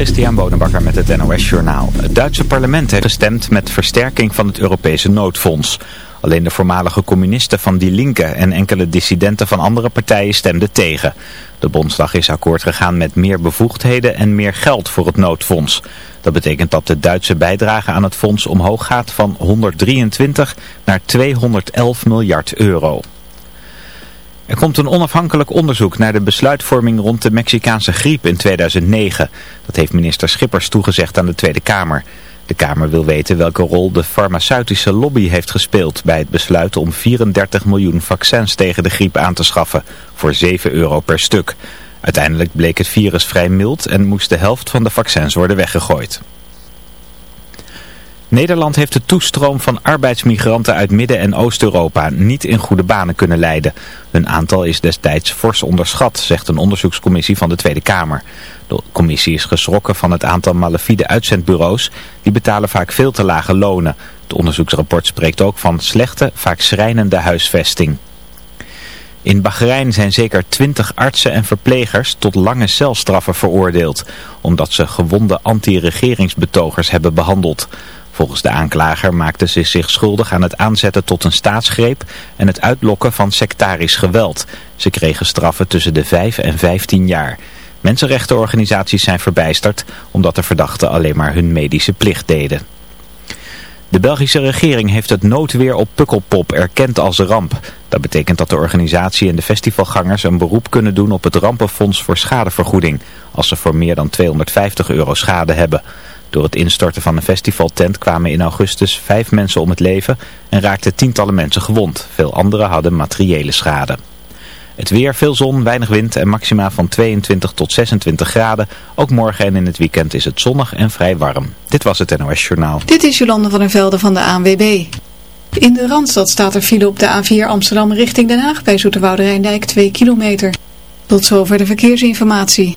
Christian Bonenbakker met het NOS Journaal. Het Duitse parlement heeft gestemd met versterking van het Europese noodfonds. Alleen de voormalige communisten van Die Linke en enkele dissidenten van andere partijen stemden tegen. De Bondsdag is akkoord gegaan met meer bevoegdheden en meer geld voor het noodfonds. Dat betekent dat de Duitse bijdrage aan het fonds omhoog gaat van 123 naar 211 miljard euro. Er komt een onafhankelijk onderzoek naar de besluitvorming rond de Mexicaanse griep in 2009. Dat heeft minister Schippers toegezegd aan de Tweede Kamer. De Kamer wil weten welke rol de farmaceutische lobby heeft gespeeld bij het besluit om 34 miljoen vaccins tegen de griep aan te schaffen voor 7 euro per stuk. Uiteindelijk bleek het virus vrij mild en moest de helft van de vaccins worden weggegooid. Nederland heeft de toestroom van arbeidsmigranten uit Midden- en Oost-Europa niet in goede banen kunnen leiden. Hun aantal is destijds fors onderschat, zegt een onderzoekscommissie van de Tweede Kamer. De commissie is geschrokken van het aantal malafide uitzendbureaus. Die betalen vaak veel te lage lonen. Het onderzoeksrapport spreekt ook van slechte, vaak schrijnende huisvesting. In Bahrein zijn zeker twintig artsen en verplegers tot lange celstraffen veroordeeld, omdat ze gewonde anti-regeringsbetogers hebben behandeld. Volgens de aanklager maakten ze zich schuldig aan het aanzetten tot een staatsgreep en het uitlokken van sectarisch geweld. Ze kregen straffen tussen de 5 en 15 jaar. Mensenrechtenorganisaties zijn verbijsterd omdat de verdachten alleen maar hun medische plicht deden. De Belgische regering heeft het noodweer op Pukkelpop erkend als ramp. Dat betekent dat de organisatie en de festivalgangers een beroep kunnen doen op het rampenfonds voor schadevergoeding, als ze voor meer dan 250 euro schade hebben. Door het instorten van een festivaltent kwamen in augustus vijf mensen om het leven en raakten tientallen mensen gewond. Veel anderen hadden materiële schade. Het weer, veel zon, weinig wind en maxima van 22 tot 26 graden. Ook morgen en in het weekend is het zonnig en vrij warm. Dit was het NOS Journaal. Dit is Jolande van der Velde van de ANWB. In de Randstad staat er file op de A4 Amsterdam richting Den Haag bij Zoeterwoude Rijndijk 2 kilometer. Tot zover de verkeersinformatie.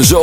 Zomer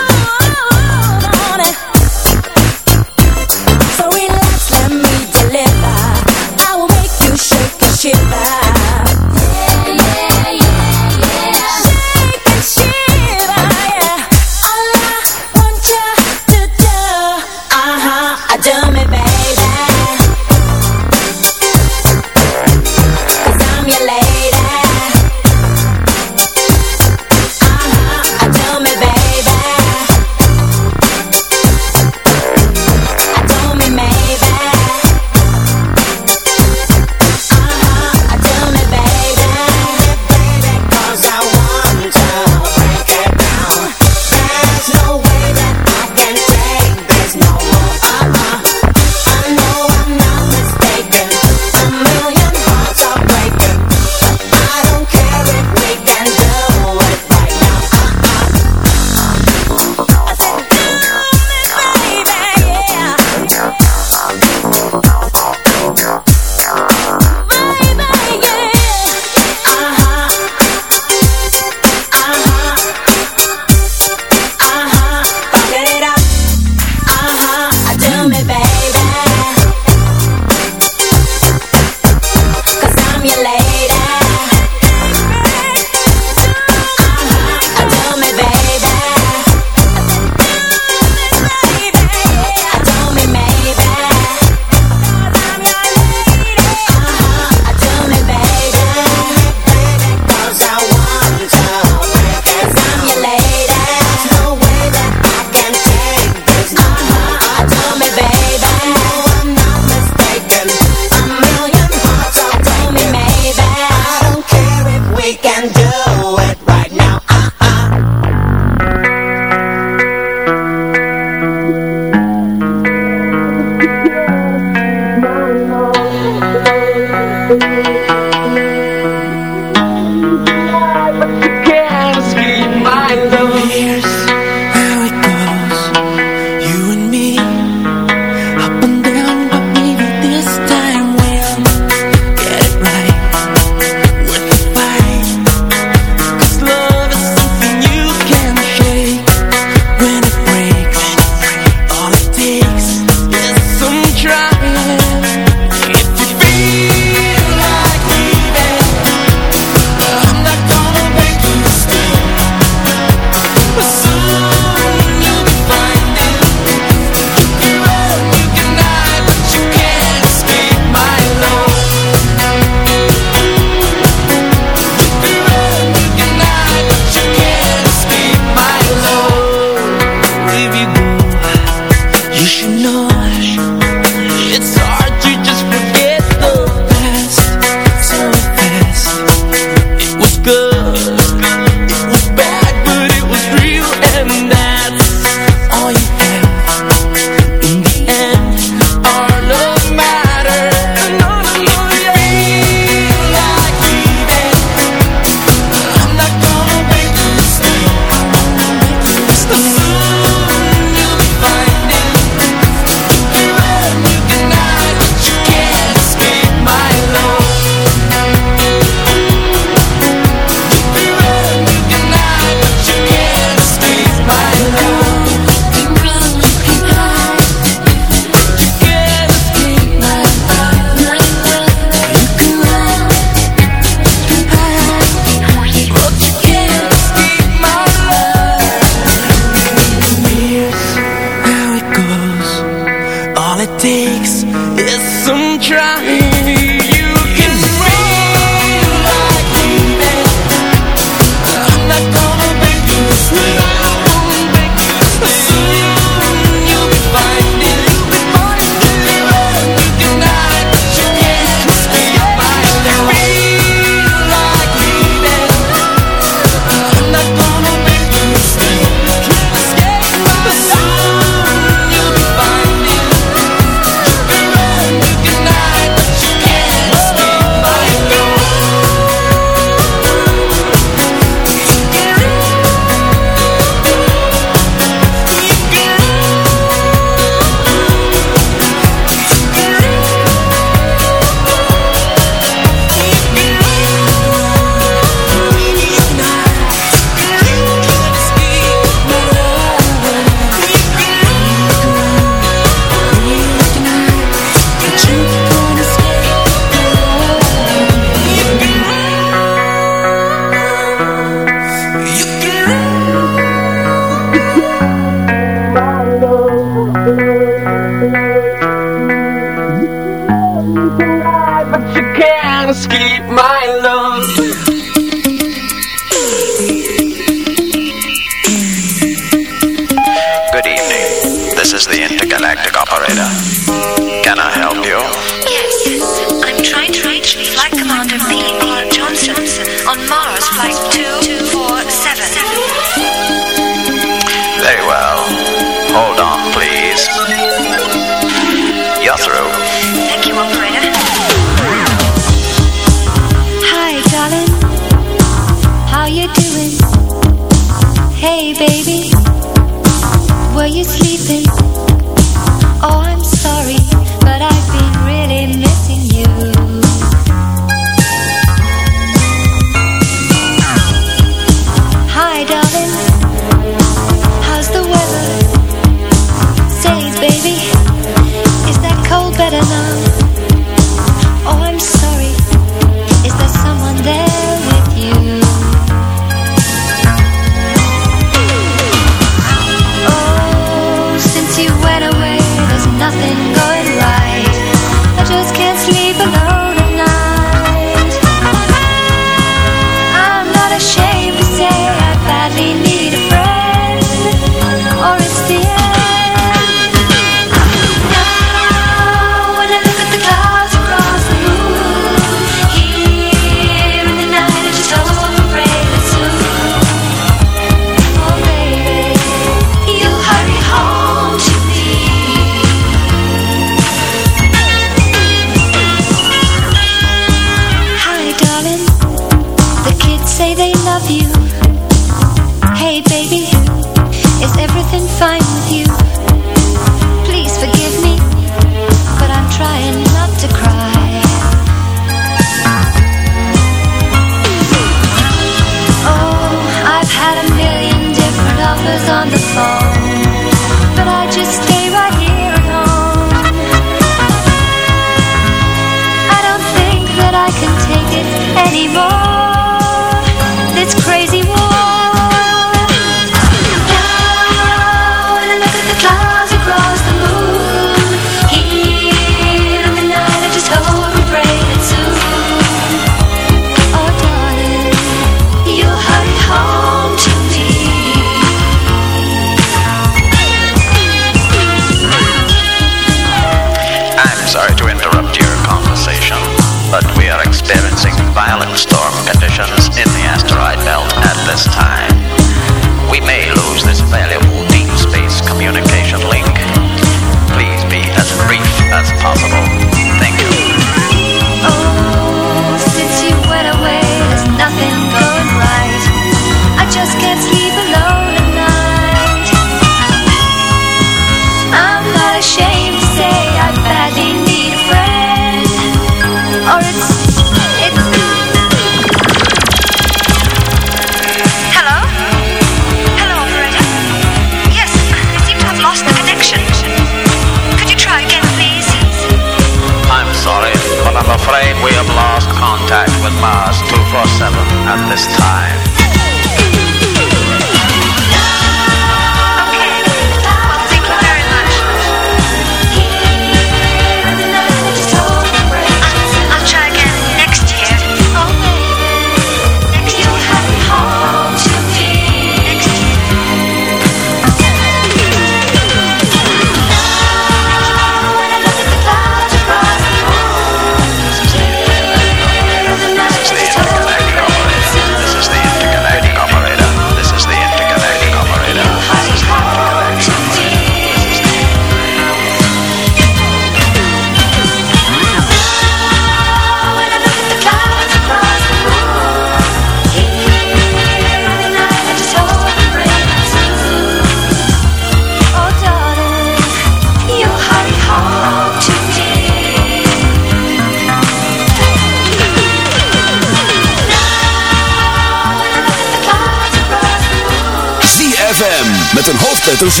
Met een hoofdletter Z.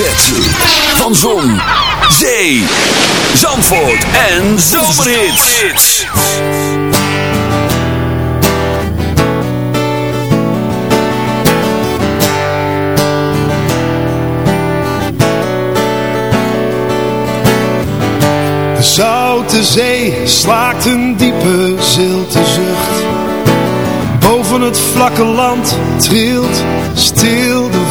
Van Zon, Zee, Zandvoort en Zomerhits. De Zoute Zee slaakt een diepe zilte zucht. Boven het vlakke land trilt stil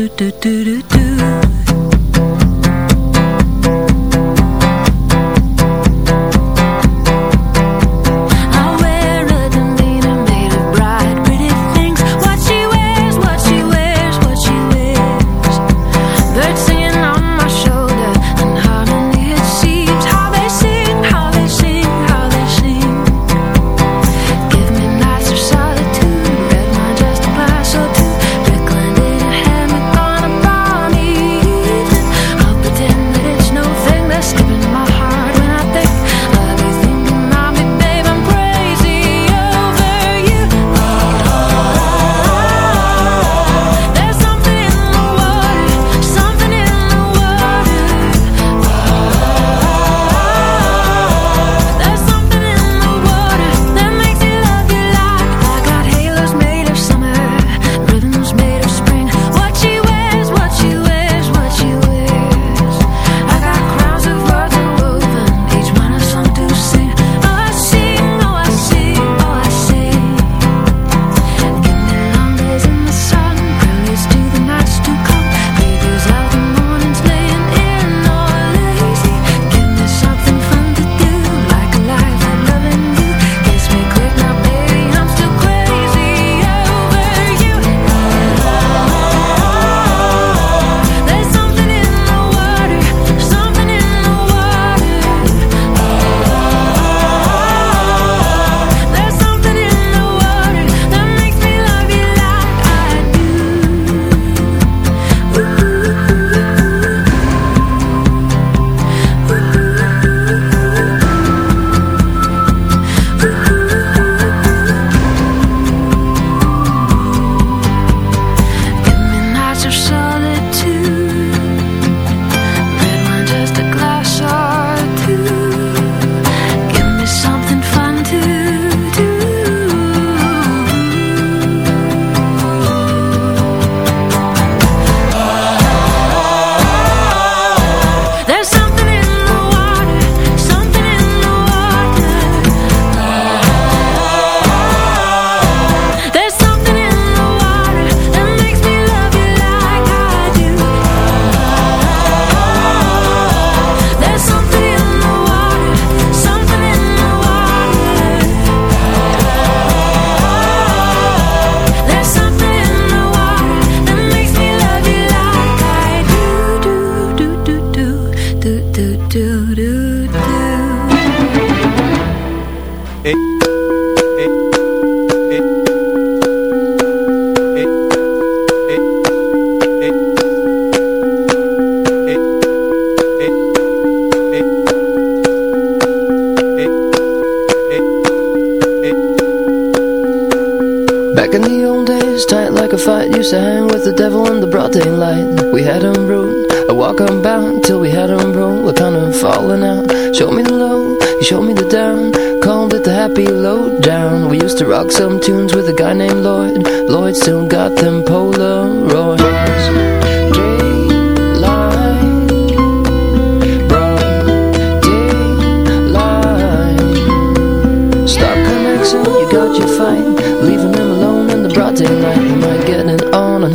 do do do do do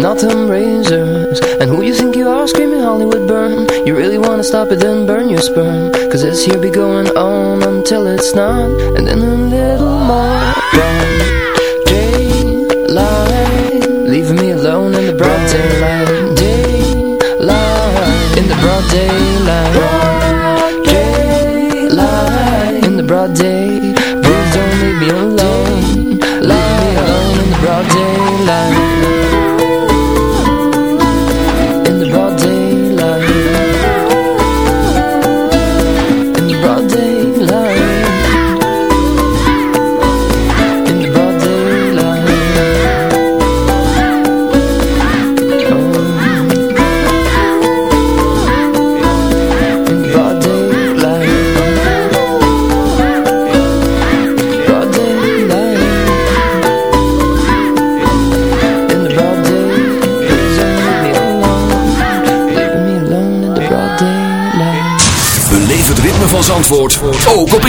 not them razors And who you think you are screaming Hollywood burn. You really wanna stop it then burn your sperm. Cause this here be going on until it's not. And then a little more broad daylight Leaving me alone in the broad daylight. Daylight In the broad daylight. Daylight In the broad day. Please don't leave me alone. Leave me alone in the broad daylight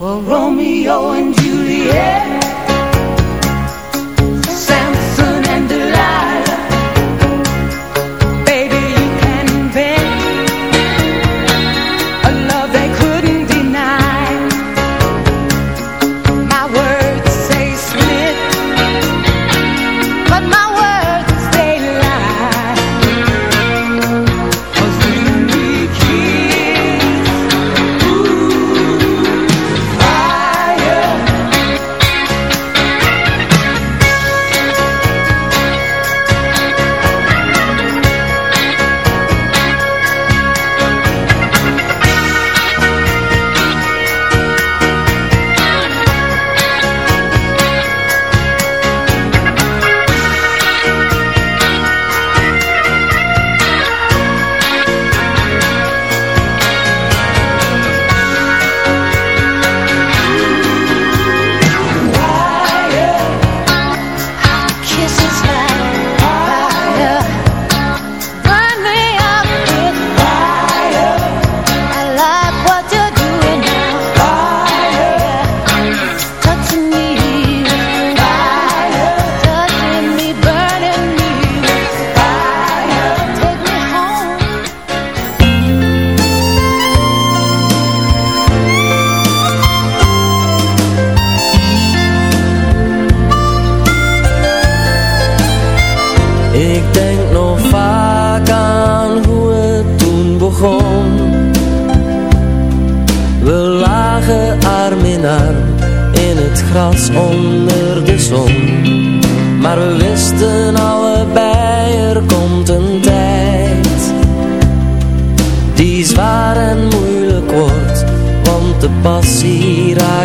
Well, Romeo and Juliet.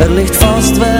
Er ligt vast wel